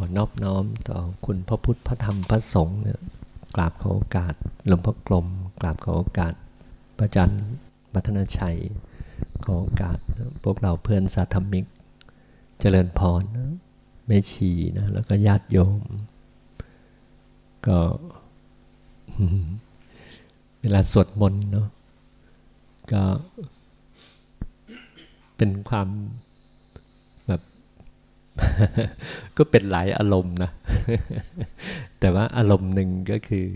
อนอบน้อมต่อคุณพระพุทธพระธรรมพระสงฆ์เนี่ยกราบขอโอกาสหลวงพ่อกลม กราบขอโอกาสพระจันทร์มัทนาชัย ขอโอกาสพวกเราเพื่อนสาธมิก เจริญพรนะแม่ชีนะแล้วก็ญาติโยม ก็เวลาสวดมนต์เนาะก็เป็นความ ก็เป็นหลายอารมณ์นะ แต่ว่าอารมณ์หนึ่งก็คือ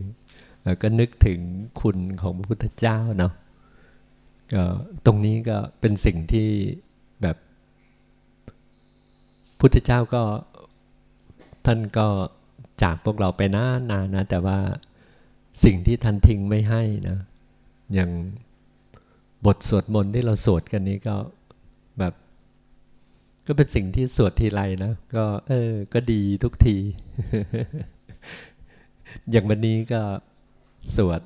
ก็นึกถึงคุณของพระพุทธเจ้าเนาะตรงนี้ก็เป็นสิ่งที่แบบพุทธเจ้าก็ท่านก็จากพวกเราไปนานานนะ แต่ว่าสิ่งที่ท่านทิ้งไม่ให้นะ อย่างบทสวดมนต์ที่เราสวดกันนี้ก็ ก็เป็นสิ่งที่สวดทีไรนะก็เออ ก็ดีทุกที อย่างวันนี้ก็สวด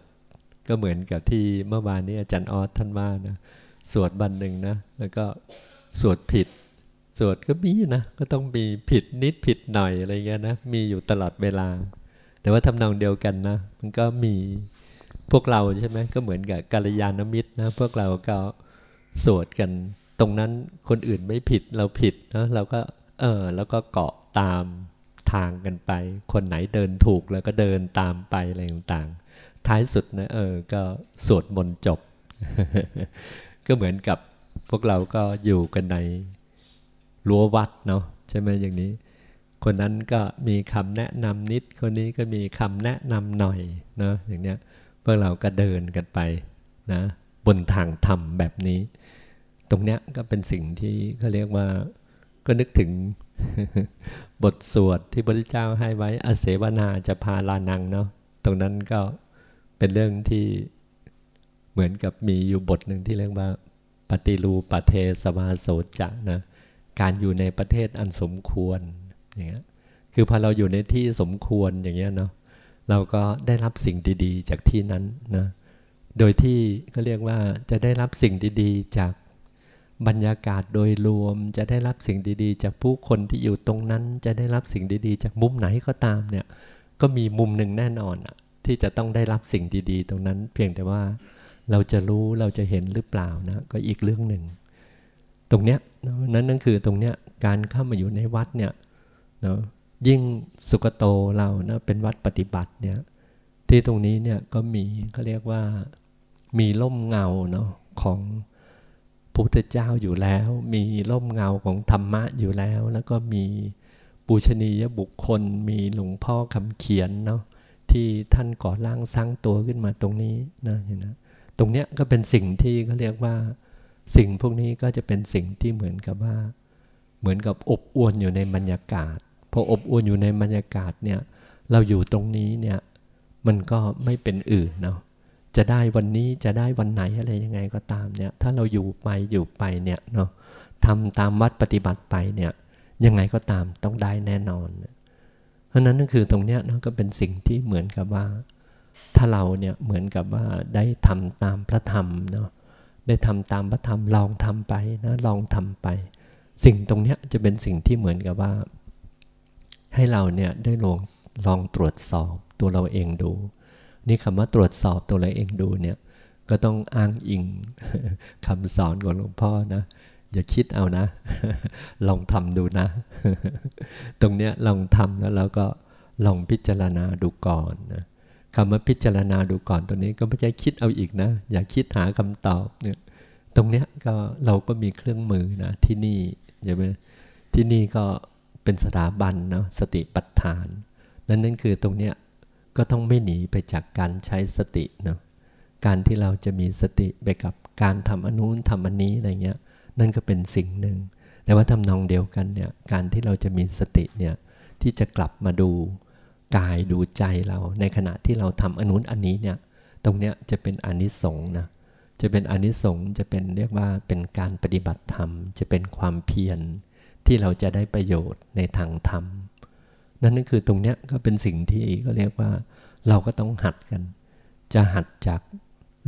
ก็เหมือนกับที่เมื่อวานนี้อาจารย์ออสท่านว่านะสวดบันหนึ่งนะแล้วก็สวดผิด สวดก็มีนะก็ต้องมีผิดนิดผิดหน่อยอะไรเงี้ยนะมีอยู่ตลอดเวลา แต่ว่าทำนองเดียวกันนะมันก็มีพวกเราใช่ไหมก็เหมือนกับกัลยาณมิตรนะพวกเราก็สวดกัน ตรงนั้นคนอื่นไม่ผิดเราผิดนะเราก็เออแล้วก็เกาะตามทางกันไป คนไหนเดินถูกแล้วก็เดินตามไปอะไรต่างๆ ท้ายสุดนะเออก็สวดมนต์จบ ก็เหมือนกับพวกเราก็อยู่กันในรั้ววัดเนาะใช่ไหมอย่างนี้ คนนั้นก็มีคำแนะนำนิด คนนี้ก็มีคำแนะนำหน่อยเนาะอย่างเนี้ยพวกเราก็เดินกันไปนะบนทางธรรมแบบนี้ ตรงเนี้ยก็เป็นสิ่งที่เขาเรียกว่าก็นึกถึงบทสวดที่พระเจ้าให้ไว้อเสวนาจะพาลานังเนาะตรงนั้นก็เป็นเรื่องที่เหมือนกับมีอยู่บทหนึ่งที่เรียกว่า ปฏิรูปเทสวาโสจะนะการอยู่ในประเทศอันสมควรอย่างเงี้ยคือพอเราอยู่ในที่สมควรอย่างเงี้ยเนาะเราก็ได้รับสิ่งดี ๆ จากที่นั้นนะโดยที่เขาเรียกว่าจะได้รับสิ่งดี ๆ จาก บรรยากาศโดยรวมจะได้รับสิ่งดีๆ จากผู้คนที่อยู่ตรงนั้น จะได้รับสิ่งดีๆ จากมุมไหนก็ตามเนี่ยก็มีมุมหนึ่งแน่นอนอะที่จะต้องได้รับสิ่งดีๆ ตรงนั้น เพียงแต่ว่าเราจะรู้เราจะเห็นหรือเปล่านะก็อีกเรื่องหนึ่ง ตรงเนี้ยนั้นนั่นคือตรงเนี้ยการเข้ามาอยู่ในวัดเนี่ยเนาะยิ่งสุกโตเรานะเป็นวัดปฏิบัติเนี่ยที่ตรงนี้เนี่ยก็มีเขาเรียกว่ามีร่มเงาเนาะของ พระพุทธเจ้าอยู่แล้ว มีร่มเงาของธรรมะอยู่แล้ว แล้วก็มีปูชนียบุคคล มีหลวงพ่อคำเขียนเนาะที่ท่านก่อร่างสร้างตัวขึ้นมาตรงนี้นะเห็นนะตรงเนี้ยก็เป็นสิ่งที่เขาเรียกว่า สิ่งพวกนี้ก็จะเป็นสิ่งที่เหมือนกับว่า เหมือนกับอบอวนอยู่ในบรรยากาศพออบอวนอยู่ในบรรยากาศเนี่ยเราอยู่ตรงนี้เนี่ยมันก็ไม่เป็นอื่นเนาะ จะได้วันนี้จะได้วันไหนอะไรยังไงก็ตามเนี่ย ถ้าเราอยู่ไปอยู่ไปเนี่ยเนาะทำตามวัดปฏิบัติไปเนี่ย ยังไงก็ตามต้องได้แน่นอน เพราะนั้นก็คือตรงเนี้ยนะก็เป็นสิ่งที่เหมือนกับว่า ถ้าเราเนี่ยเหมือนกับว่าได้ทำตามพระธรรมเนาะได้ทำตามพระธรรมลองทำไปนะลองทำไป สิ่งตรงเนี้ยจะเป็นสิ่งที่เหมือนกับว่า ให้เราเนี่ยได้ลองลองตรวจสอบตัวเราเองดู นี่คำว่าตรวจสอบตัวเราเองดูเนี่ยก็ต้องอ้างอิงคำสอนของหลวงพ่อนะ อย่าคิดเอานะ ลองทำดูนะ ตรงเนี้ยลองทำแล้วเราก็ลองพิจารณาดูก่อนนะคำว่าพิจารณาดูก่อนตรงนี้ก็ไม่ใช่คิดเอาอีกนะ อย่าคิดหาคำตอบเนี่ยตรงเนี้ยก็เราก็มีเครื่องมือนะที่นี่ใช่ไหมที่นี่ก็เป็นสถาบันเนาะสติปัฏฐาน นั่นนั่นคือตรงเนี้ย ก็ต้องไม่หนีไปจากการใช้สติเนาะการที่เราจะมีสติไปกับการทำอนุนทำอันนี้อะไรเงี้ยนั่นก็เป็นสิ่งหนึ่ง แต่ว่าทำนองเดียวกันเนี่ยการที่เราจะมีสติเนี่ยที่จะกลับมาดูกายดูใจเราในขณะที่เราทำอนุนอันนี้เนี่ยตรงเนี้ยจะเป็นอนิสงส์นะจะเป็นอนิสงส์จะเป็นเรียกว่าเป็นการปฏิบัติธรรม จะเป็นความเพียรที่เราจะได้ประโยชน์ในทางธรรม นั่นก็คือตรงเนี้ยก็เป็นสิ่งที่ก็เรียกว่าเราก็ต้องหัดกัน จะหัดจาก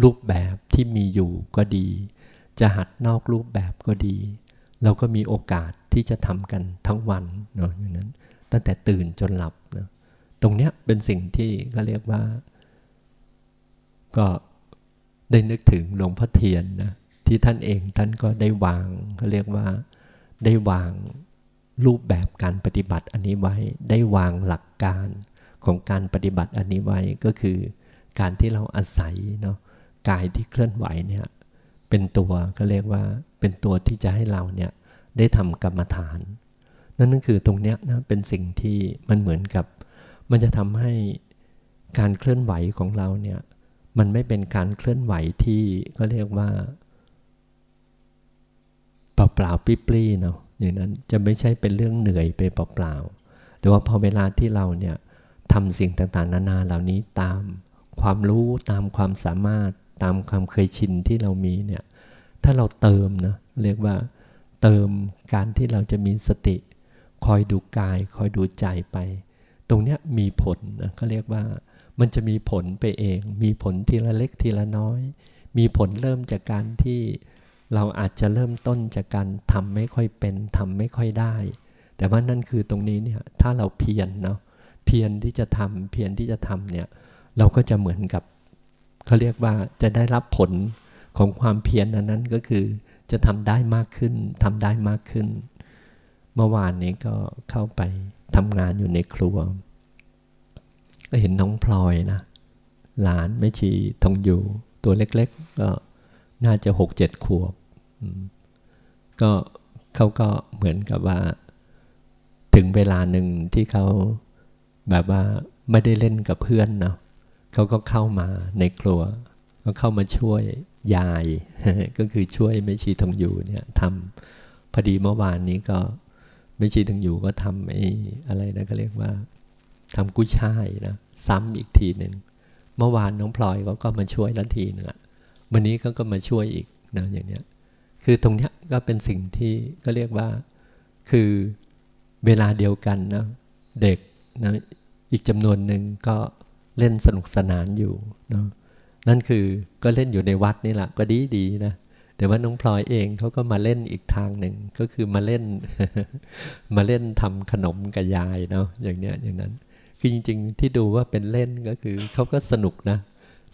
รูปแบบที่มีอยู่ก็ดี จะหัดนอกรูปแบบก็ดี เราก็มีโอกาสที่จะทำกันทั้งวันเนาะอย่างนั้น ตั้งแต่ตื่นจนหลับนะตรงเนี้ยเป็นสิ่งที่ก็เรียกว่า ก็ได้นึกถึงหลวงพ่อเทียนนะที่ท่านเองท่านก็ได้วางเขาเรียกว่าได้วาง รูปแบบการปฏิบัติอันนี้ไว้ ได้วางหลักการของการปฏิบัติอันนี้ไว้ก็คือ การที่เราอาศัยเนาะกายที่เคลื่อนไหวเนี่ยเป็นตัวก็เรียกว่าเป็นตัวที่จะให้เราเนี่ยได้ทำกรรมฐาน นั่นก็คือตรงเนี้ยนะเป็นสิ่งที่มันเหมือนกับ มันจะทำให้การเคลื่อนไหวของเราเนี่ยมันไม่เป็นการเคลื่อนไหวที่ก็เรียกว่าเปล่าๆปลี้ๆเนาะ อย่างนั้นจะไม่ใช่เป็นเรื่องเหนื่อยไปเปล่าๆแต่ว่าพอเวลาที่เราเนี่ยทำสิ่งต่างๆ นานาเหล่านี้ตามความรู้ตามความสามารถตามความเคยชินที่เรามีเนี่ยถ้าเราเติมนะเรียกว่าเติมการที่เราจะมีสติ คอยดูกาย คอยดูใจไป ตรงเนี้ยมีผลนะเขาเรียกว่ามันจะมีผลไปเอง มีผลทีละเล็กทีละน้อย มีผลเริ่มจากการที่ เราอาจจะเริ่มต้นจากการทำไม่ค่อยเป็นทำไม่ค่อยได้ แต่ว่านั่นคือตรงนี้เนี่ยถ้าเราเพียรเนาะเพียรที่จะทำเพียรที่จะทำเนี่ยเราก็จะเหมือนกับเขาเรียกว่าจะได้รับผลของความเพียรนั้นนั้นก็คือจะทำได้มากขึ้นทำได้มากขึ้น เมื่อวานนี้ก็เข้าไปทำงานอยู่ในครัว ก็เห็นน้องพลอยนะหลานไม่ชีทองอยู่ตัวเล็กๆก็น่าจะหกเจ็ดขวบ ก็เขาก็เหมือนกับว่า ถึงเวลาหนึ่งที่เขาแบบว่าไม่ได้เล่นกับเพื่อนเนาะเขาก็เข้ามาในครัว ก็เข้ามาช่วยยาย ก็คือช่วยไม่ชีทองอยู่เนี่ยทำพอดีเมื่อวานนี้ก็ไม่ชีทองอยู่ก็ทำไอ้อะไรนะก็เรียกว่าทำกุ้ยช่ายนะซ้ำอีกทีหนึ่งเมื่อวานน้องพลอยเขาก็มาช่วยละทีนึงอะวันนี้เขาก็มาช่วยอีกนะอย่างเนี้ย คือตรงนี้ก็เป็นสิ่งที่ก็เรียกว่าคือเวลาเดียวกันนะเด็กนะอีกจำนวนหนึ่งก็เล่นสนุกสนานอยู่เนาะนั่นคือก็เล่นอยู่ในวัดนี่แหละก็ดีดีนะแต่ว่าน้องพลอยเองเขาก็มาเล่นอีกทางหนึ่งก็คือมาเล่น มาเล่นทำขนมกับยายเนาะอย่างเนี้ยอย่างนั้น คือจริง ๆ ที่ดูว่าเป็นเล่นก็คือเขาก็สนุกนะ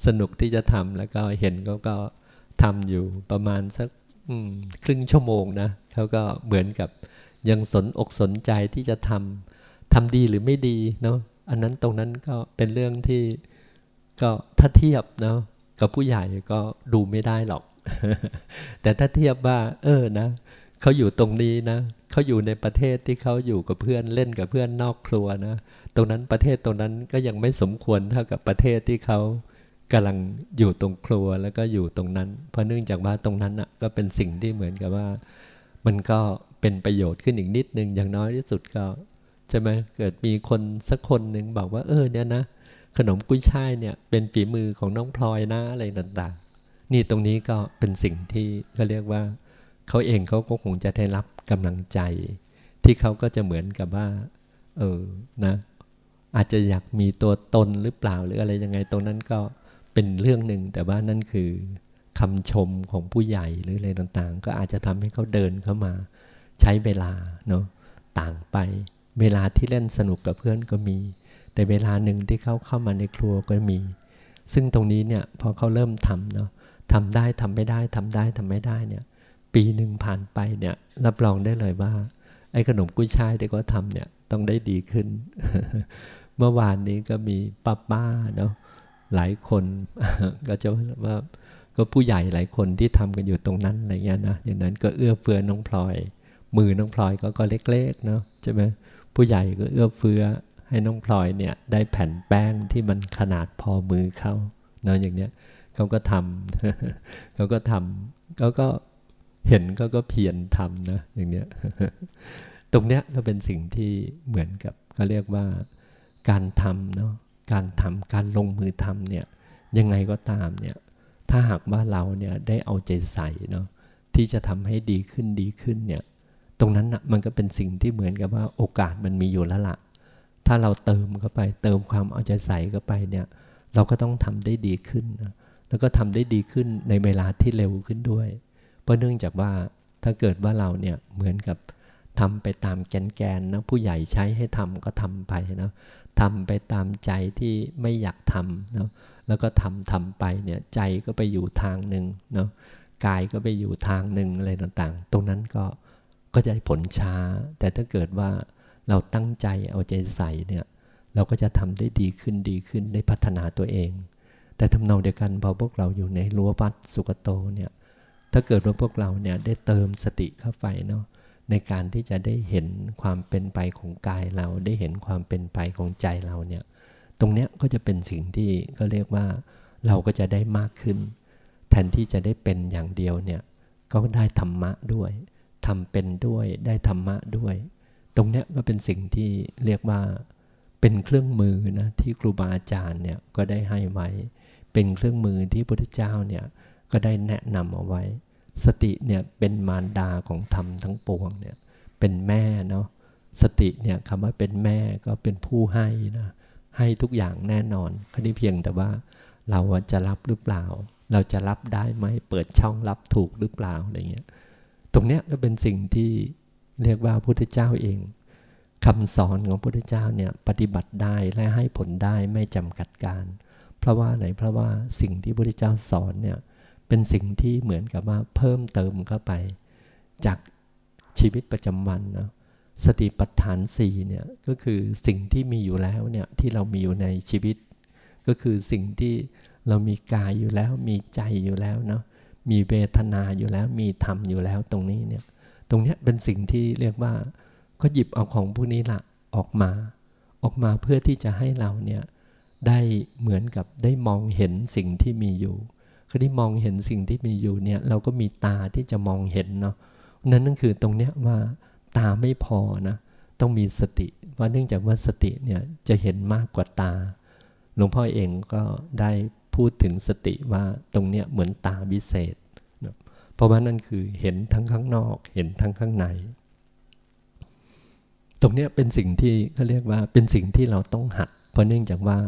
สนุกที่จะทำแล้วก็เห็นเขาก็ทำอยู่ประมาณสัก ครึ่งชั่วโมงนะเขาก็เหมือนกับยังสนอกสนใจที่จะทำทำดีหรือไม่ดีเนาะอันนั้นตรงนั้นก็เป็นเรื่องที่ก็ถ้าเทียบเนาะกับผู้ใหญ่ก็ดูไม่ได้หรอก แต่ถ้าเทียบว่า เออนะเขาอยู่ตรงนี้นะเขาอยู่ในประเทศที่เขาอยู่กับเพื่อนเล่นกับเพื่อนนอกครัวนะ ตรงนั้นประเทศตรงนั้นก็ยังไม่สมควรเท่ากับประเทศที่เขา กำลังอยู่ตรงครัวแล้วก็อยู่ตรงนั้น เพราะเนื่องจากว่าตรงนั้นอะก็เป็นสิ่งที่เหมือนกับว่า มันก็เป็นประโยชน์ขึ้นอีกนิดนึงอย่างน้อยที่สุดก็ใช่ไหมเกิดมีคนสักคนหนึ่งบอกว่าเออเนี่ยนะขนมกุ้ยช่ายเนี่ยเป็นฝีมือของน้องพลอยนะอะไรต่างๆ นี่ตรงนี้ก็เป็นสิ่งที่ก็เรียกว่าเขาเองเขาก็คงจะได้รับกำลังใจ ที่เขาก็จะเหมือนกับว่า เออนะ อาจจะอยากมีตัวตนหรือเปล่าหรืออะไรยังไงตรงนั้นก็ เป็นเรื่องหนึ่งแต่ว่านั่นคือคำชมของผู้ใหญ่หรืออะไรต่างๆ ก็อาจจะทำให้เขาเดินเข้ามา ใช้เวลาเนาะต่างไป เวลาที่เล่นสนุกกับเพื่อนก็มี แต่เวลาหนึ่งที่เขาเข้ามาในครัวก็มี ซึ่งตรงนี้เนี่ยพอเขาเริ่มทำเนาะทำได้ทำไม่ได้ทำได้ทำไม่ได้เนี่ยปีหนึ่งผ่านไปเนี่ยรับรองได้เลยว่า ไอ้ขนมกุ้ยช่ายที่เขาทำเนี่ยต้องได้ดีขึ้น เมื่อวานนี้ก็มีป้าป้าเนาะ หลายคนก็จะว่าก็ผู้ใหญ่หลายคนที่ทำกันอยู่ตรงนั้นอะไรเงี้ยนะอย่างนั้นก็เอื้อเฟื้อน้องพลอย มือน้องพลอยก็ก็เล็กๆเนาะใช่ไหมผู้ใหญ่ก็เอื้อเฟื้อให้น้องพลอยเนี่ยได้แผ่นแป้งที่มันขนาดพอมือเขาเนาะอย่างเนี้ยเขาก็ทำเขาก็ทำเขาก็เห็นเขาก็เพียรทำนะอย่างเนี้ยตรงเนี้ยก็เป็นสิ่งที่เหมือนกับเขาเรียกว่าการทำเนาะ การทำการลงมือทำเนี่ยยังไงก็ตามเนี่ยถ้าหากว่าเราเนี่ยได้เอาใจใส่เนาะที่จะทำให้ดีขึ้นดีขึ้นเนี่ยตรงนั้นนะมันก็เป็นสิ่งที่เหมือนกับว่าโอกาสมันมีอยู่แล้วละถ้าเราเติมเข้าไปเติมความเอาใจใส่เข้าไปเนี่ยเราก็ต้องทำได้ดีขึ้นนะแล้วก็ทำได้ดีขึ้นในเวลาที่เร็วขึ้นด้วย เพราะเนื่องจากว่าถ้าเกิดว่าเราเนี่ยเหมือนกับทำไปตามแกนแกนนะผู้ใหญ่ใช้ให้ทำก็ทำไปนะ ทำไปตามใจที่ไม่อยากทำเนาะแล้วก็ทำทำไปเนี่ยใจก็ไปอยู่ทางหนึ่งเนาะกายก็ไปอยู่ทางหนึ่งอะไรต่างๆ ตรงนั้นก็ก็จะได้ผลช้า แต่ถ้าเกิดว่าเราตั้งใจเอาใจใส่เนี่ยเราก็จะทำได้ดีขึ้นดีขึ้นได้พัฒนาตัวเอง แต่ทำนองเดียวกันพอพวกเราอยู่ในรั้ววัดสุกโตเนี่ยถ้าเกิดว่าพวกเราเนี่ยได้เติมสติเข้าไปเนาะ ในการที่จะได้เห็นความเป็นไปของกายเราได้เห็นความเป็นไปของใจเราเนี่ยตรงเนี้ยก็จะเป็นสิ่งที่ก็เรียกว่าเราก็จะได้มากขึ้น แทนที่จะได้เป็นอย่างเดียวเนี่ยก็ได้ธรรมะด้วยทำเป็นด้วยได้ธรรมะด้วย ตรงเนี้ยก็เป็นสิ่งที่เรียกว่าเป็นเครื่องมือนะที่ครูบาอาจารย์เนี่ยก็ได้ให้ไว้ เป็นเครื่องมือที่พระพุทธเจ้าเนี่ยก็ได้แนะนำเอาไว้ สติเนี่ยเป็นมารดาของธรรมทั้งปวงเนี่ยเป็นแม่เนาะสติเนี่ยคำว่าเป็นแม่ก็เป็นผู้ให้นะให้ทุกอย่างแน่นอนแค่นี้เพียงแต่ว่าเราจะรับหรือเปล่า เราจะรับได้ไหมเปิดช่องรับถูกหรือเปล่าอะไรเงี้ยตรงเนี้ยก็เป็นสิ่งที่เรียกว่าพระพุทธเจ้าเองคำสอนของพระพุทธเจ้าเนี่ยปฏิบัติได้และให้ผลได้ไม่จำกัดการ เพราะว่าไหนเพราะว่าสิ่งที่พระพุทธเจ้าสอนเนี่ย เป็นสิ่งที่เหมือนกับว่าเพิ่มเติมเข้าไป จากชีวิตประจำวันนะสติปัฏฐานสี่เนี่ยก็คือสิ่งที่มีอยู่แล้วเนี่ยที่เรามีอยู่ในชีวิต ก็คือสิ่งที่เรามีกายอยู่แล้ว มีใจอยู่แล้วเนาะมีเวทนาอยู่แล้ว มีธรรมอยู่แล้วตรงนี้เนี่ยตรงนี้เป็นสิ่งที่เรียกว่าก็หยิบเอาของพวกนี้ละออกมา ออกมาเพื่อที่จะให้เราเนี่ยได้เหมือนกับได้มองเห็นสิ่งที่มีอยู่ คือที่มองเห็นสิ่งที่มีอยู่เนี่ย เราก็มีตาที่จะมองเห็นเนาะนั่นนั่นคือตรงเนี้ยว่าตาไม่พอนะต้องมีสติว่าเนื่องจากว่าสติเนี่ยจะเห็นมากกว่าตา หลวงพ่อเองก็ได้พูดถึงสติว่าตรงเนี้ยเหมือนตาวิเศษเพราะว่านั่นคือเห็นทั้งข้างนอกเห็นทั้งข้างใน ตรงนี้เป็นสิ่งที่เขาเรียกว่าเป็นสิ่งที่เราต้องหัด เพราะเนื่องจากว่า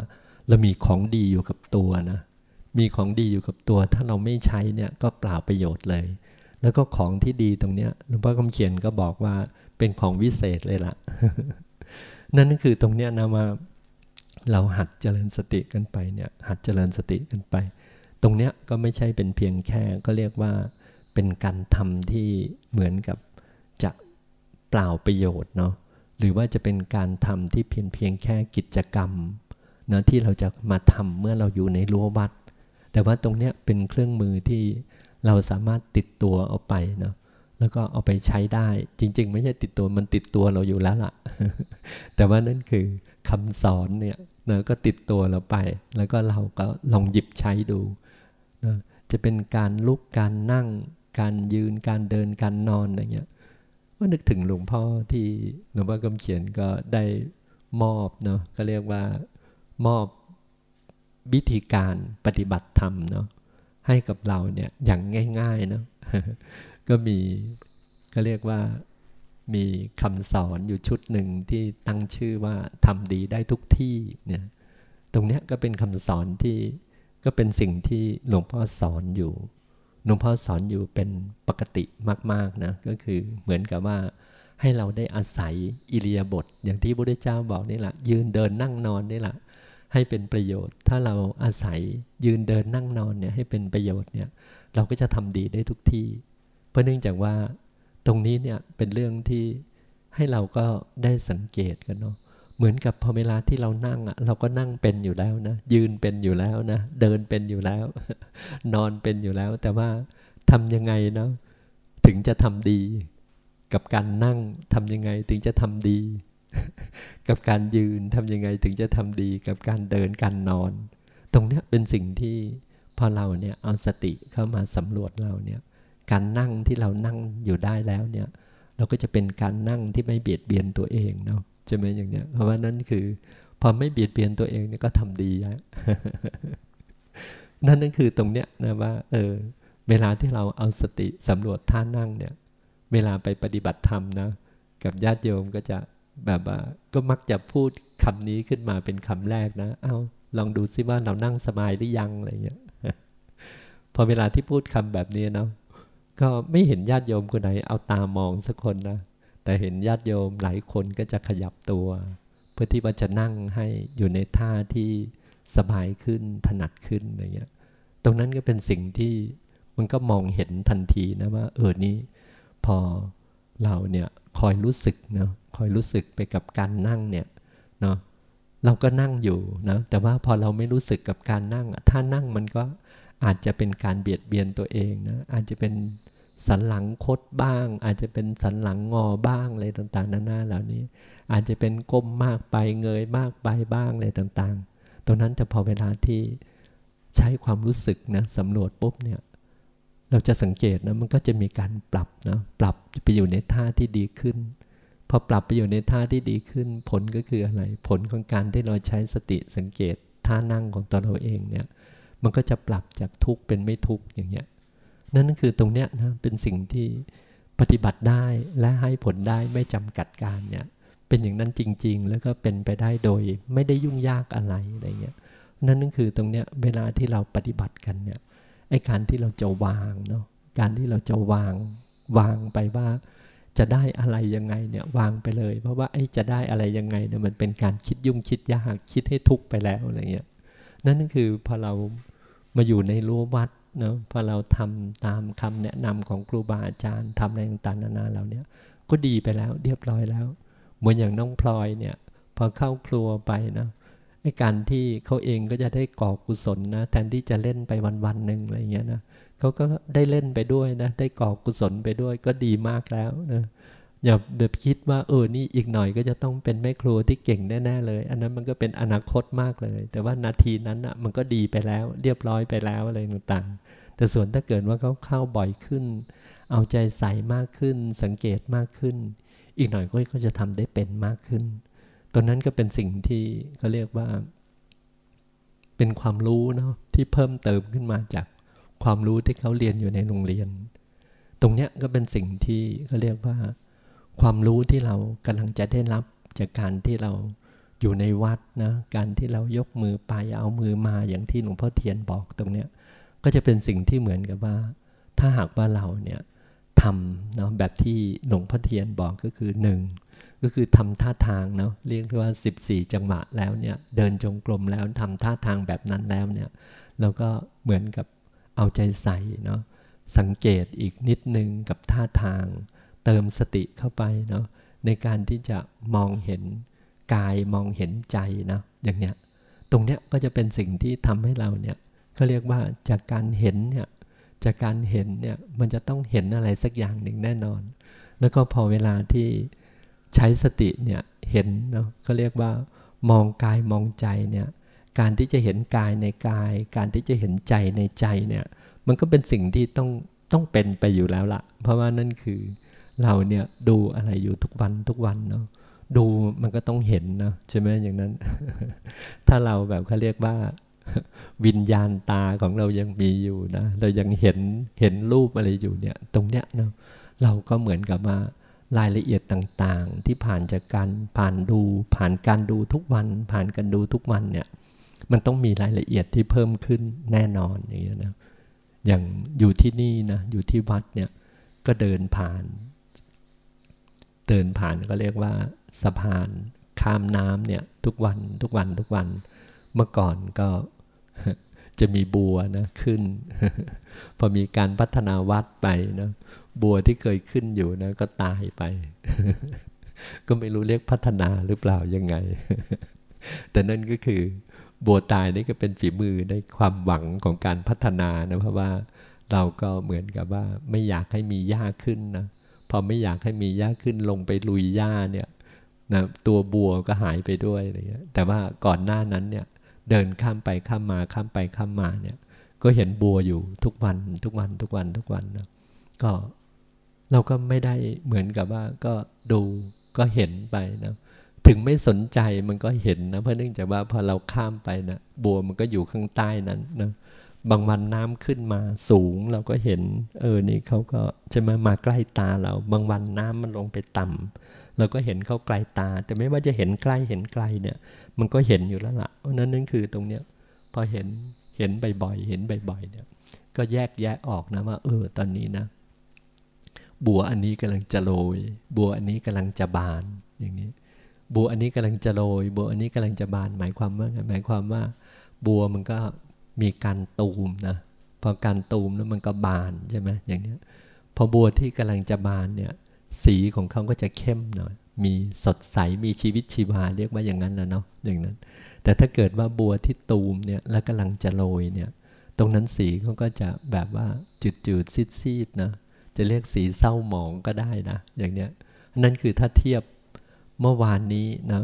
เรามีของดีอยู่กับตัวนะ มีของดีอยู่กับตัว ถ้าเราไม่ใช้เนี่ยก็เปล่าประโยชน์เลย แล้วก็ของที่ดีตรงเนี้ยหลวงพ่อคำเขียนก็บอกว่าเป็นของวิเศษเลยละ่ะ นั่นก็คือตรงเนี้ยนะว่าเราหัดเจริญสติกันไปเนี่ยหัดเจริญสติกันไป ตรงเนี้ยก็ไม่ใช่เป็นเพียงแค่ก็เรียกว่าเป็นการทำที่เหมือนกับจะเปล่าประโยชน์เนาะหรือว่าจะเป็นการทำที่เพียงเพียงแค่กิจกรรมนะที่เราจะมาทำเมื่อเราอยู่ในรั้ววัด แต่ว่าตรงนี้เป็นเครื่องมือที่เราสามารถติดตัวเอาไปนะแล้วก็เอาไปใช้ได้ จริง ๆ ไม่ใช่ติดตัวมันติดตัวเราอยู่แล้วล่ะ แต่ว่านั่นคือคำสอนเนี่ยนะก็ติดตัวเราไป แล้วก็เราก็ลองหยิบใช้ดูนะจะเป็นการลุกการนั่ง การยืนการเดินการนอนอะไรเงี้ยก็นึกถึงหลวงพ่อที่หลวงพ่อกำเขียนก็ได้มอบเนาะก็เรียกว่ามอบ วิธีการปฏิบัติธรรมเนาะให้กับเราเนี่ยอย่างง่ายๆเนาะก็มีก็เรียกว่ามีคำสอนอยู่ชุดหนึ่งที่ตั้งชื่อว่าทำดีได้ทุกที่เนี่ยตรงเนี้ยก็เป็นคำสอนที่ก็เป็นสิ่งที่หลวงพ่อสอนอยู่ หลวงพ่อสอนอยู่เป็นปกติมากๆนะก็คือเหมือนกับว่าให้เราได้อาศัยอิริยาบถอย่างที่พระพุทธเจ้าบอกนี่แหละยืนเดินนั่งนอนนี่แหละ ให้เป็นประโยชน์ ถ้าเราอาศัยยืนเดินนั่งนอนเนี่ยให้เป็นประโยชน์เนี่ยเราก็จะทำดีได้ทุกที่ เพราะเนื่องจากว่าตรงนี้เนี่ยเป็นเรื่องที่ให้เราก็ได้สังเกตกันเนาะเหมือนกับพอเวลาที่เรานั่งอะเราก็นั่งเป็นอยู่แล้วนะ ยืนเป็นอยู่แล้วนะ เดินเป็นอยู่แล้ว นอนเป็นอยู่แล้ว แต่ว่าทำยังไงเนาะถึงจะทำดี กับการนั่งทำยังไงถึงจะทำดี กับการยืนทำยังไงถึงจะทำดีกับการเดินการนอน ตรงนี้เป็นสิ่งที่พอเราเนี่ยเอาสติเข้ามาสำรวจเราเนี่ยการนั่งที่เรานั่งอยู่ได้แล้วเนี่ยเราก็จะเป็นการนั่งที่ไม่เบียดเบียนตัวเองเนาะใช่ไหมอย่างเนี้ยเพราะว่านั่นคือ พอไม่เบียดเบียนตัวเองเนี่ยก็ทำดีแล้วนั่นนั่นคือตรงเนี้ยนะว่าเออเวลาที่เราเอาสติสำรวจท่านั่งเนี่ย เวลาไปปฏิบัติธรรมนะ กับญาติโยมก็จะ แบบว่าก็มักจะพูดคำนี้ขึ้นมาเป็นคำแรกนะ เอาลองดูซิว่าเรานั่งสบายหรือยังอะไรเงี้ยพอเวลาที่พูดคำแบบนี้เนาะก็ไม่เห็นญาติโยมคนไหนเอาตามองสักคนนะ แต่เห็นญาติโยมหลายคนก็จะขยับตัว เพื่อที่ว่าจะนั่งให้อยู่ในท่าที่สบายขึ้นถนัดขึ้นอะไรเงี้ย ตรงนั้นก็เป็นสิ่งที่มันก็มองเห็นทันทีนะว่า เออนี้พอเราเนี่ยคอยรู้สึกเนาะ คอยรู้สึกไปกับการนั่งเนี่ยเนาะเราก็นั่งอยู่นะแต่ว่าพอเราไม่รู้สึกกับการนั่ง ถ้านั่งมันก็อาจจะเป็นการเบียดเบียนตัวเองนะอาจจะเป็นสันหลังคดบ้าง อาจจะเป็นสันหลังงอบ้างอะไรต่างๆนานาเหล่านี้ อาจจะเป็นก้มมากไปเงยมากไปบ้างอะไรต่างๆ ตรงนั้นแต่พอเวลาที่ใช้ความรู้สึกนะสำรวจปุ๊บเนี่ยเราจะสังเกตนะมันก็จะมีการปรับนะปรับไปอยู่ในท่าที่ดีขึ้น พอปรับไปอยู่ในท่าที่ดีขึ้น ผลก็คืออะไร ผลของการที่เราใช้สติสังเกตท่านั่งของตัวเราเองเนี่ย มันก็จะปรับจากทุกข์เป็นไม่ทุกข์อย่างเงี้ย นั่นคือตรงเนี้ยนะเป็นสิ่งที่ปฏิบัติได้และให้ผลได้ไม่จำกัดการเนี่ย เป็นอย่างนั้นจริง ๆ แล้วก็เป็นไปได้โดยไม่ได้ยุ่งยากอะไรอะไรเงี้ย นั่นนั่นคือตรงเนี้ยเวลาที่เราปฏิบัติกันเนี่ยไอ้การที่เราจะวางเนาะการที่เราจะวางวางไปว่า จะได้อะไรยังไงเนี่ยวางไปเลย เพราะว่าไอ้จะได้อะไรยังไงเนี่ยมันเป็นการคิดยุ่งคิดยากคิดให้ทุกข์ไปแล้วอะไรเงี้ยนั่นคือพอเรามาอยู่ในรั้ววัดเนาะพอเราทำตามคำแนะนำของครูบาอาจารย์ทำอะไรต่างๆนานาเราเนี่ยก็ดีไปแล้วเรียบร้อยแล้ว เหมือนอย่างน้องพลอยเนี่ยพอเข้าครัวไปนะไอ้การที่เขาเองก็จะได้ก่อกุศลนะแทนที่จะเล่นไปวันๆหนึ่งอะไรเงี้ยนะเขาก็ได้เล่นไปด้วยนะ ได้ก่อกุศลไปด้วยก็ดีมากแล้วนะอย่าแบบคิดว่าเออนี่อีกหน่อยก็จะต้องเป็นแม่ครัวที่เก่งแน่ๆเลย อันนั้นมันก็เป็นอนาคตมากเลย แต่ว่านาทีนั้นอะมันก็ดีไปแล้ว เรียบร้อยไปแล้วอะไรต่างๆ แต่ส่วนถ้าเกิดว่าเขาเข้าบ่อยขึ้น เอาใจใส่มากขึ้น สังเกตมากขึ้น อีกหน่อยก็จะทำได้เป็นมากขึ้น ตัวนั้นก็เป็นสิ่งที่เขาเรียกว่า เป็นความรู้เนาะที่เพิ่มเติมขึ้นมาจาก ความรู้ที่เขาเรียนอยู่ในโรงเรียน ตรงเนี้ยก็เป็นสิ่งที่เขาเรียกว่า ความรู้ที่เรากำลังจะได้รับจากการที่เราอยู่ในวัดนะการที่เรายกมือไปเอามือมาอย่างที่หลวงพ่อเทียนบอกตรงเนี้ยก็จะเป็นสิ่งที่เหมือนกับว่า ถ้าหากว่าเราเนี่ยทำเนาะแบบที่หลวงพ่อเทียนบอกก็คือหนึ่งก็คือทำท่าทางเนาะเรียกว่า 14 จังหวะแล้วเนี่ยเดินจงกรมแล้วทำท่าทางแบบนั้นแล้วเนี่ยเราก็เหมือนกับ เอาใจใส่เนาะสังเกตอีกนิดนึงกับท่าทาง เติมสติเข้าไปเนาะในการที่จะมองเห็นกายมองเห็นใจนะอย่างเนี้ยตรงเนี้ยก็จะเป็นสิ่งที่ทำให้เราเนี่ยเขาเรียกว่าจากการเห็นเนี่ยจากการเห็นเนี่ยมันจะต้องเห็นอะไรสักอย่างหนึ่งแน่นอน แล้วก็พอเวลาที่ใช้สติเนี่ยเห็นเนาะเขาเรียกว่ามองกายมองใจเนี่ย การที่จะเห็นกายในกาย การที่จะเห็นใจในใจเนี่ยมันก็เป็นสิ่งที่ต้องต้องเป็นไปอยู่แล้วละเพราะว่านั่นคือเราเนี่ยดูอะไรอยู่ทุกวันทุกวันเนาะดูมันก็ต้องเห็นเนาะใช่ไหมอย่างนั้น ถ้าเราแบบเขาเรียกว่าวิญญาณตาของเรายังมีอยู่นะเรายังเห็นเห็นรูปอะไรอยู่เนี่ย ตรงเนี้ยเนาะเราก็เหมือนกับว่ารายละเอียดต่างๆ ที่ผ่านจากการผ่านดู ผ่านการดูทุกวัน ผ่านการดูทุกวันเนี่ย มันต้องมีรายละเอียดที่เพิ่มขึ้นแน่นอนอย่างเงี้ยนะอย่างอยู่ที่นี่นะอยู่ที่วัดเนี่ยก็เดินผ่าน เดินผ่านก็เรียกว่าสะพานข้ามน้ำเนี่ยทุกวันทุกวันทุกวัน เมื่อก่อนก็จะมีบัวนะขึ้น พอมีการพัฒนาวัดไปนะบัวที่เคยขึ้นอยู่นะก็ตายไป ก็ไม่รู้เรียกพัฒนาหรือเปล่ายังไง แต่นั่นก็คือ บัวตายนี่ก็เป็นฝีมือในความหวังของการพัฒนานะเพราะว่าเราก็เหมือนกับว่าไม่อยากให้มีหญ้าขึ้นนะพอไม่อยากให้มีหญ้าขึ้นลงไปลุยหญ้าเนี่ยนะตัวบัวก็หายไปด้วยอะไรเงี้ยแต่ว่าก่อนหน้านั้นเนี่ยเดินข้ามไปข้ามมาข้ามไปข้ามมาเนี่ยก็เห็นบัวอยู่ทุกวันทุกวันทุกวันทุกวันนะก็เราก็ไม่ได้เหมือนกับว่าก็ดูก็เห็นไปนะ ถึงไม่สนใจมันก็เห็นนะ เพราะเนื่องจากว่าพอเราข้ามไปนะบัวมันก็อยู่ข้างใต้นั้นนะบางวันน้ำขึ้นมาสูงเราก็เห็น เออนี่เขาก็จะมามาใกล้ตาเรา บางวันน้ำมันลงไปต่ำเราก็เห็นเขาไกลตา แต่ไม่ว่าจะเห็นใกล้เห็นไกลเนี่ย มันก็เห็นอยู่แล้วละ่ะเพราะนั้นนั่นคือตรงเนี้ยพอเห็นเห็นบ่อยๆเห็นบ่อยๆเนี่ย ก็แยกแยะออกนะว่า เออ ตอนนี้นะ บัวอันนี้กำลังจะโรยบัวอันนี้กำลังจะบานอย่างนี้ บัวอันนี้กำลังจะโรยบัวอันนี้กำลังจะบาน หมายความว่าไงหมายความว่า บัวมันก็มีการตูมนะพอการตูมแล้วมันก็บานใช่ไหมอย่างนี้พอบัวที่กำลังจะบานเนี่ย สีของเขาก็จะเข้มหน่อยมีสดใสมีชีวิตชีวาเรียกว่าอย่างนั้นนะเนาะอย่างนั้น แต่ถ้าเกิดว่าบัวที่ตูมเนี่ยแล้วกำลังจะโรยเนี่ย ตรงนั้นสีเขาก็จะแบบว่าจืดจืดซีดซีดนะจะเรียกสีเศร้าหมองก็ได้นะอย่างเนี้ยนั่นคือถ้าเทียบ เมื่อวานนี้นะ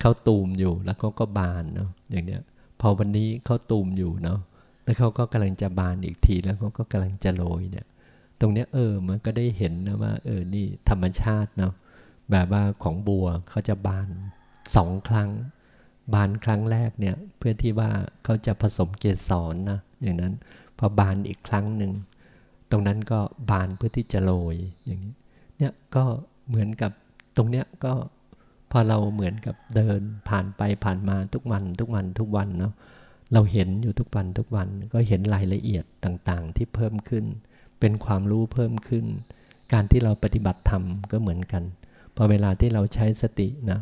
เขาตูมอยู่แล้วเขาก็บานเนาะอย่างเนี้ยพอวันนี้เขาตูมอยู่เนาะแล้วเขาก็กำลังจะบานอีกทีแล้วเขาก็กำลังจะโรยเนี่ยตรงเนี้ยเออมันก็ได้เห็นนะว่าเออนี่ธรรมชาติเนาะแบบว่าของบัวเขาจะบานสองครั้ง บานครั้งแรกเนี่ยเพื่อที่ว่าเขาจะผสมเกสรนะอย่างนั้นพอบานอีกครั้งหนึ่งตรงนั้นก็บานเพื่อที่จะโรยอย่างนี้เนี่ยก็เหมือนกับตรงเนี้ยก็ พอเราเหมือนกับเดินผ่านไปผ่านมาทุกวันทุกวันทุกวันเนาะเราเห็นอยู่ทุกวันทุกวันก็เห็นรายละเอียดต่างๆ ที่เพิ่มขึ้น เป็นความรู้เพิ่มขึ้น การที่เราปฏิบัติธรรมก็เหมือนกันพอเวลาที่เราใช้สตินะ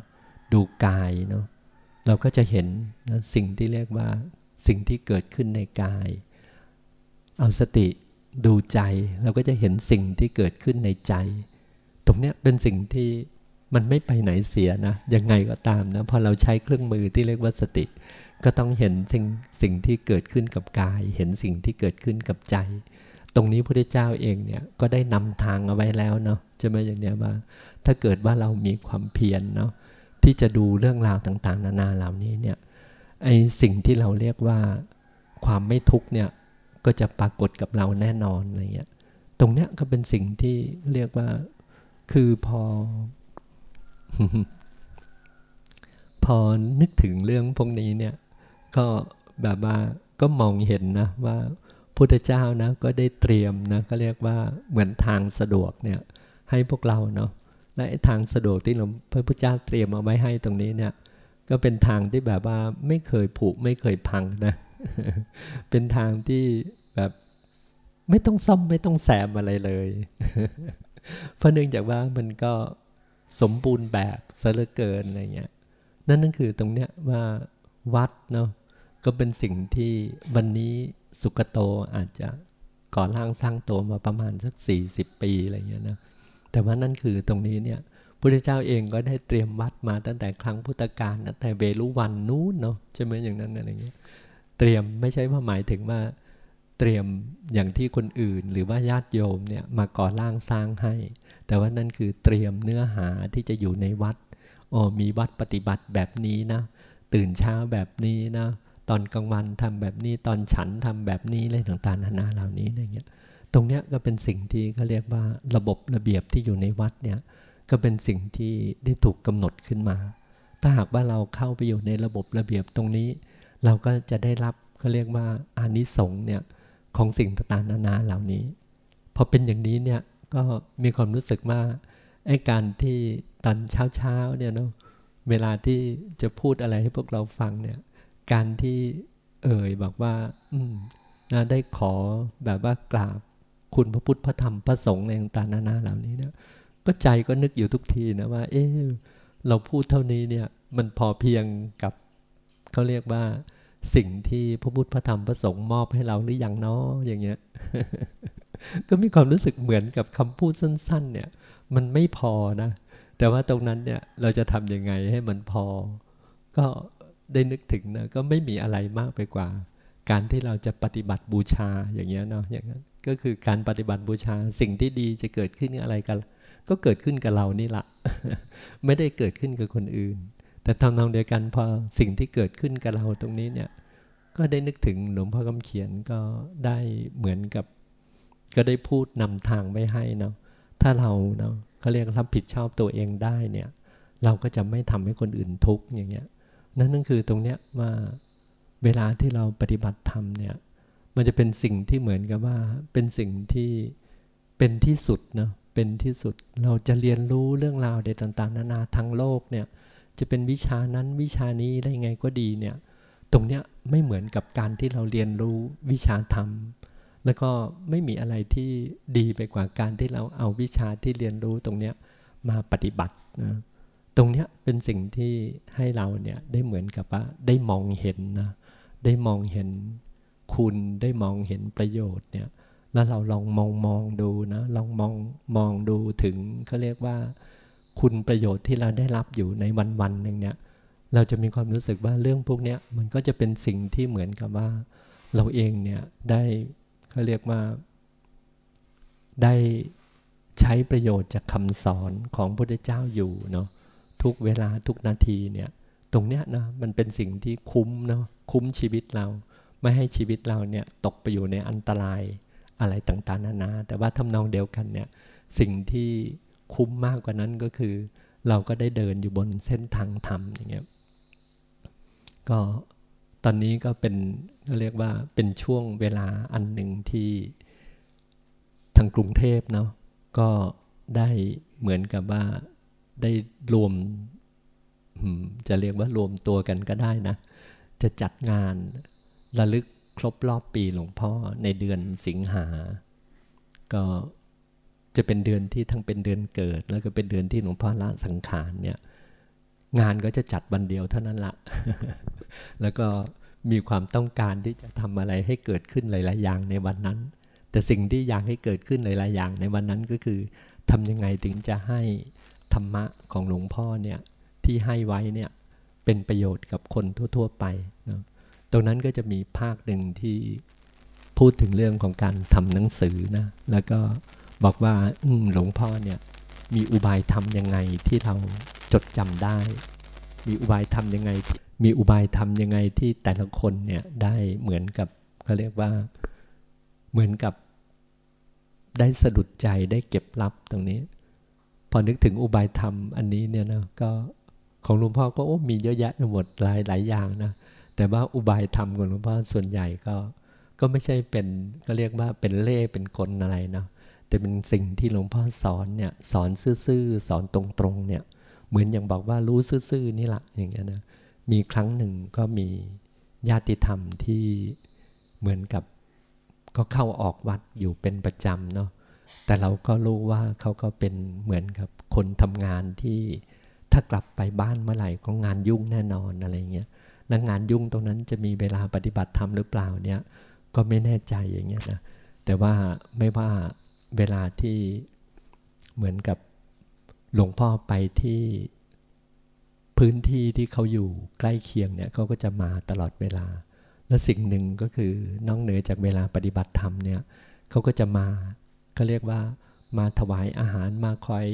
ดูกายเนาะเราก็จะเห็นนะสิ่งที่เรียกว่าสิ่งที่เกิดขึ้นในกาย เอาสติดูใจ เราก็จะเห็นสิ่งที่เกิดขึ้นในใจ ตรงเนี้ยเป็นสิ่งที่ มันไม่ไปไหนเสียนะยังไงก็ตามนะพอเราใช้เครื่องมือที่เรียกว่าสติ ก็ต้องเห็นสิ่งสิ่งที่เกิดขึ้นกับกาย เห็นสิ่งที่เกิดขึ้นกับใจ ตรงนี้พระเจ้าเองเนี่ยก็ได้นำทางเอาไว้แล้วเนาะจะไม่อย่างเนี้ยว่าถ้าเกิดว่าเรามีความเพียรเนาะที่จะดูเรื่องราวต่าง ๆ นานาเหล่านี้เนี่ยไอสิ่งที่เราเรียกว่าความไม่ทุกเนี่ยก็จะปรากฏกับเราแน่นอนอะไรเงี้ยตรงเนี้ยก็เป็นสิ่งที่เรียกว่าคือพอ พอนึกถึงเรื่องพวกนี้เนี่ย ก็แบบว่าก็มองเห็นนะว่าพุทธเจ้านะก็ได้เตรียมนะก็เรียกว่าเหมือนทางสะดวกเนี่ยให้พวกเราเนาะและทางสะดวกที่หลวงพระพุทธเจ้าเตรียมเอาไว้ให้ตรงนี้เนี่ย ก็เป็นทางที่แบบว่าไม่เคยผุไม่เคยพังนะ เป็นทางที่แบบไม่ต้องซ่อมไม่ต้องแซมอะไรเลย เพราะเนื่องจากว่ามันก็ สมบูรณ์แบบซะเหลือเกินอะไรเงี้ยนั่นนั่นคือตรงเนี้ยว่าวัดเนาะก็เป็นสิ่งที่วันนี้สุกโตอาจจะก่อร่างสร้างตัวมาประมาณสักสี่สิบปีอะไรเงี้ยนะแต่ว่านั่นคือตรงนี้เนี่ยพุทธเจ้าเองก็ได้เตรียมวัดมาตั้งแต่ครั้งพุทธกาลตั้งแต่เวลุวันนู้นเนาะใช่ไหมอย่างนั้นอะไรเงี้ยเตรียมไม่ใช่ว่าหมายถึงว่า เตรียมอย่างที่คนอื่นหรือว่าญาติโยมเนี่ยมาก่อร่างสร้างให้ แต่ว่านั่นคือเตรียมเนื้อหาที่จะอยู่ในวัดอ๋อมีวัดปฏิบัติแบบนี้นะ ตื่นเช้าแบบนี้นะ ตอนกลางวันทำแบบนี้ตอนฉันทำแบบนี้อะไรต่างๆนานาเหล่านี้อะไรเงี้ยตรงเนี้ยก็เป็นสิ่งที่เขาเรียกว่าระบบระเบียบที่อยู่ในวัดเนี่ยก็เป็นสิ่งที่ได้ถูกกำหนดขึ้นมา ถ้าหากว่าเราเข้าไปอยู่ในระบบระเบียบตรงนี้ เราก็จะได้รับเขาเรียกว่าอานิสงส์เนี่ย ของสิ่งต่างๆนานาเหล่านี้พอเป็นอย่างนี้เนี่ยก็มีความรู้สึกว่าไอ้การที่ตอนเช้าๆเนี่ยเนาะเวลาที่จะพูดอะไรให้พวกเราฟังเนี่ย การที่เอ่ยบอกว่า อืมนะได้ขอแบบว่ากราบคุณพระพุทธพระธรรมพระสงฆ์ในต่างๆนานาเหล่านี้เนี่ยก็ใจก็นึกอยู่ทุกทีนะว่า เออเราพูดเท่านี้เนี่ย มันพอเพียงกับเขาเรียกว่า สิ่งที่พระพุทธพระธรรมพระสงฆ์มอบให้เราหรือยังเนาะอย่างเงี้ย ก็มีความรู้สึกเหมือนกับคำพูดสั้น ๆ เนี่ย มันไม่พอนะ แต่ว่าตรงนั้นเนี่ยเราจะทำยังไงให้มันพอ ก็ได้นึกถึงนะก็ไม่มีอะไรมากไปกว่า การที่เราจะปฏิบัติบูชาอย่างเงี้ยเนาะอย่างนั้นก็คือการปฏิบัติบูชาสิ่งที่ดีจะเกิดขึ้นอะไรกัน ก็เกิดขึ้นกับเรานี่แหละไม่ได้เกิดขึ้นกับคนอื่น แต่ทำนองเดียวกันพอสิ่งที่เกิดขึ้นกับเราตรงนี้เนี่ย ก็ได้นึกถึงหลวงพ่อคำเขียนก็ได้เหมือนกับ ก็ได้พูดนำทางไว้ให้เนาะถ้าเราเนาะเขาเรียกรับผิดชอบตัวเองได้เนี่ย เราก็จะไม่ทำให้คนอื่นทุกข์อย่างเงี้ยนั่นนั่นคือตรงเนี้ยว่าเวลาที่เราปฏิบัติธรรมเนี่ยมันจะเป็นสิ่งที่เหมือนกับว่าเป็นสิ่งที่เป็นที่สุดเนาะเป็นที่สุดเราจะเรียนรู้เรื่องราวใดต่าง ๆ นานาทั้งโลกเนี่ย จะเป็นวิชานั้นวิชานี้ได้ไงก็ดีเนี่ย ตรงเนี้ยไม่เหมือนกับการที่เราเรียนรู้วิชาธรรม แล้วก็ไม่มีอะไรที่ดีไปกว่าการที่เราเอาวิชาที่เรียนรู้ตรงเนี้ยมาปฏิบัตินะตรงเนี้ยเป็นสิ่งที่ให้เราเนี่ยได้เหมือนกับว่าได้มองเห็นนะได้มองเห็นคุณได้มองเห็นประโยชน์เนี่ยแล้วเราลองมองมองดูนะลองมองมองดูถึงเขาเรียกว่า คุณประโยชน์ที่เราได้รับอยู่ในวันวันหนึ่งเนี่ย เราจะมีความรู้สึกว่าเรื่องพวกนี้มันก็จะเป็นสิ่งที่เหมือนกับว่า เราเองเนี่ยได้เขาเรียกว่า ได้ใช้ประโยชน์จากคำสอนของพระพุทธเจ้าอยู่เนาะทุกเวลาทุกนาทีเนี่ย ตรงเนี้ยนะมันเป็นสิ่งที่คุ้มเนาะคุ้มชีวิตเรา ไม่ให้ชีวิตเราเนี่ยตกไปอยู่ในอันตรายอะไรต่างๆนานา แต่ว่าทำนองเดียวกันเนี่ยสิ่งที่ คุ้มมากกว่านั้นก็คือ เราก็ได้เดินอยู่บนเส้นทางธรรมอย่างเงี้ยก็ตอนนี้ก็เป็นเรียกว่าเป็นช่วงเวลาอันหนึ่งที่ทางกรุงเทพเนาะก็ได้เหมือนกับว่าได้รวมจะเรียกว่ารวมตัวกันก็ได้นะ จะจัดงานระลึกครบรอบปีหลวงพ่อในเดือนสิงหา ก็ จะเป็นเดือนที่ทั้งเป็นเดือนเกิด แล้วก็เป็นเดือนที่หลวงพ่อละสังขารเนี่ยงานก็จะจัดวันเดียวเท่านั้นละแล้วก็มีความต้องการที่จะทำอะไรให้เกิดขึ้นหลาย ๆ อย่างในวันนั้น แต่สิ่งที่อยากให้เกิดขึ้นหลาย ๆ อย่างในวันนั้นก็คือทำยังไงถึงจะให้ธรรมะของหลวงพ่อเนี่ยที่ให้ไว้เนี่ยเป็นประโยชน์กับคนทั่ว ๆ ไปนะตรงนั้นก็จะมีภาคหนึ่งที่พูดถึงเรื่องของการทำหนังสือนะแล้วก็ บอกว่าหลวงพ่อเนี่ยมีอุบายทำยังไงที่เราจดจำได้ มีอุบายทำยังไง มีอุบายทำยังไงที่แต่ละคนเนี่ยได้เหมือนกับเขาเรียกว่าเหมือนกับได้สะดุดใจได้เก็บรับตรงนี้ พอนึกถึงอุบายธรรมอันนี้เนี่ยนะก็ของหลวงพ่อก็โอ้มีเยอะแยะไปหมดหลายหลายอย่างนะแต่ว่าอุบายธรรมของหลวงพ่อส่วนใหญ่ก็ ก็ไม่ใช่เป็นก็เรียกว่าเป็นเล่เป็นคนอะไรนะ แต่เป็นสิ่งที่หลวงพ่อสอนเนี่ยสอนซื่อๆสอนตรงๆเนี่ยเหมือนอย่างบอกว่ารู้ซื่อๆนี่แหละอย่างเงี้ยนะมีครั้งหนึ่งก็มีญาติธรรมที่เหมือนกับก็เข้าออกวัดอยู่เป็นประจำเนาะแต่เราก็รู้ว่าเขาก็เป็นเหมือนกับคนทำงานที่ถ้ากลับไปบ้านเมื่อไหร่ก็งานยุ่งแน่นอนอะไรเงี้ยแล้วงานยุ่งตรงนั้นจะมีเวลาปฏิบัติธรรมหรือเปล่าเนี่ยก็ไม่แน่ใจอย่างเงี้ยนะแต่ว่าไม่ว่า เวลาที่เหมือนกับหลวงพ่อไปที่พื้นที่ที่เขาอยู่ใกล้เคียงเนี่ยเขาก็จะมาตลอดเวลา และสิ่งหนึ่งก็คือน้องเหนือจากเวลาปฏิบัติธรรมเนี่ยเขาก็จะมาเขาเรียกว่ามาถวายอาหารมาคอย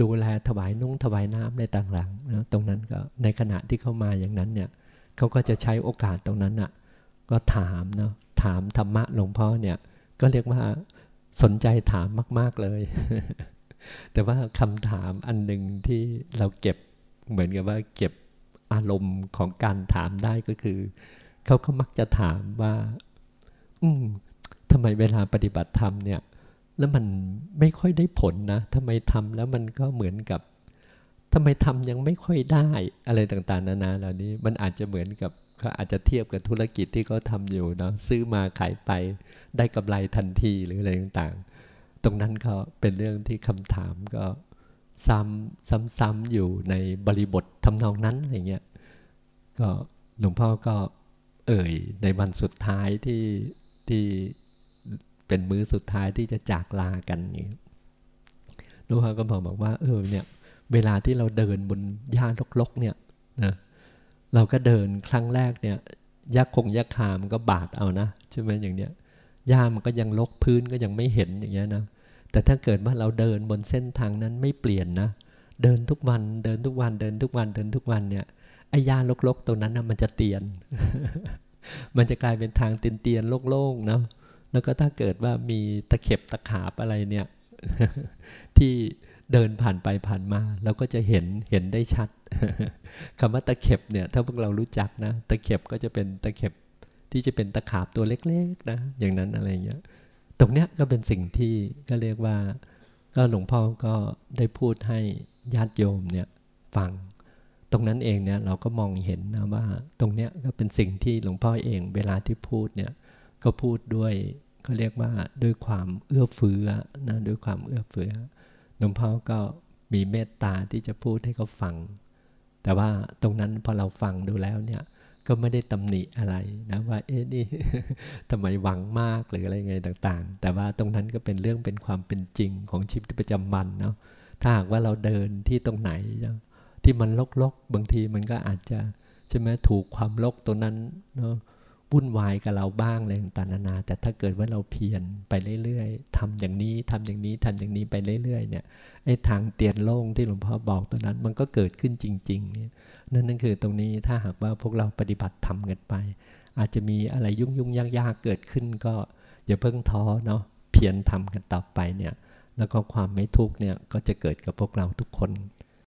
ดูแลถวายนุ่งถวายน้ำในต่างๆนะตรงนั้นก็ในขณะที่เขามาอย่างนั้นเนี่ยเขาก็จะใช้โอกาสตรงนั้นอะก็ถามเนาะถามธรรมะหลวงพ่อเนี่ยก็เรียกว่า สนใจถามมาก ๆเลย แต่ว่าคำถามอันหนึ่งที่เราเก็บเหมือนกับว่าเก็บอารมณ์ของการถามได้ก็คือ เขาก็มักจะถามว่า อืมทำไมเวลาปฏิบัติธรรมเนี่ย แล้วมันไม่ค่อยได้ผลนะทำไมทำแล้วมันก็เหมือนกับทำไมทำยังไม่ค่อยได้อะไรต่างๆ นานาเหล่านี้ มันอาจจะเหมือนกับ เขาอาจจะเทียบกับธุรกิจที่เขาทาอยู่เนาะซื้อมาขายไปได้กำไรทันทีหรืออะไรต่างๆ ตรงนั้นก็เป็นเรื่องที่คำถามก็ซ้ำซ้ำๆอยู่ในบริบททำนองนั้นอะไรเงี้ยก็หลวงพ่อก็เอ่ยในวันสุดท้ายที่ที่เป็นมื้อสุดท้ายที่จะจากลากันนี่หลวงพ่อก็บอกบอกว่า เออเนี่ย เวลาที่เราเดินบนหญ้าลกๆเนี่ยนะ เราก็เดินครั้งแรกเนี่ยยักคงยักคามันก็บาดเอานะใช่ไหมอย่างเนี้ยหญ้ามันก็ยังลกพื้นก็ยังไม่เห็นอย่างเงี้ยนะแต่ถ้าเกิดว่าเราเดินบนเส้นทางนั้นไม่เปลี่ยนนะเดินทุกวันเดินทุกวันเดินทุกวันเดินทุกวันเนี่ยไอ้หญ้าลกๆตรงนั้นนะมันจะเตียน มันจะกลายเป็นทางเตียนๆโล่งๆเนาะแล้วก็ถ้าเกิดว่ามีตะเข็บตะขาบอะไรเนี่ยที่ เดินผ่านไปผ่านมาเราก็จะเห็นเห็นได้ชัดคำว่าตะเข็บเนี่ยถ้าพวกเรารู้จักนะ ตะเข็บก็จะเป็นตะเข็บที่จะเป็นตะขาบตัวเล็กๆนะอย่างนั้นอะไรเงี้ยตรงเนี้ยก็เป็นสิ่งที่ก็เรียกว่า ก็หลวงพ่อก็ได้พูดให้ญาติโยมเนี่ยฟัง ตรงนั้นเองเนี่ยเราก็มองเห็นนะว่า ตรงเนี้ยก็เป็นสิ่งที่หลวงพ่อเองเวลาที่พูดเนี่ยก็พูดด้วยก็เรียกว่าด้วยความเอื้อเฟื้อนะด้วยความเอื้อเฟื้อ หลวงพ่อก็มีเมตตาที่จะพูดให้เขาฟัง แต่ว่าตรงนั้นพอเราฟังดูแล้วเนี่ยก็ไม่ได้ตำหนิอะไรนะว่าเอ๊ะนี่ทำไมหวังมากหรืออะไรไงต่างๆ แต่ว่าตรงนั้นก็เป็นเรื่องเป็นความเป็นจริงของชีวิตประจำวันเนาะถ้าหากว่าเราเดินที่ตรงไหน ที่มันลกๆบางทีมันก็อาจจะใช่ไหมถูกความลกตัวนั้นเนาะ วุ่นวายกับเราบ้างอะไรต่างๆนานา แต่ถ้าเกิดว่าเราเพียรไปเรื่อยๆทำอย่างนี้ทำอย่างนี้ทำอย่างนี้ไปเรื่อยๆ เนี่ยไอ้ทางเตียนโล่งที่หลวงพ่อบอกตัวนั้น มันก็เกิดขึ้นจริงๆเนี่ยนั่นนั่นคือตรงนี้ถ้าหากว่าพวกเราปฏิบัติทำกันไป อาจจะมีอะไรยุ่งยุ่งยากยากเกิดขึ้นก็อย่าเพิ่งท้อเนาะเพียรทำกันต่อไปเนี่ยแล้วก็ความไม่ทุกข์เนี่ยก็จะเกิดกับพวกเราทุกคน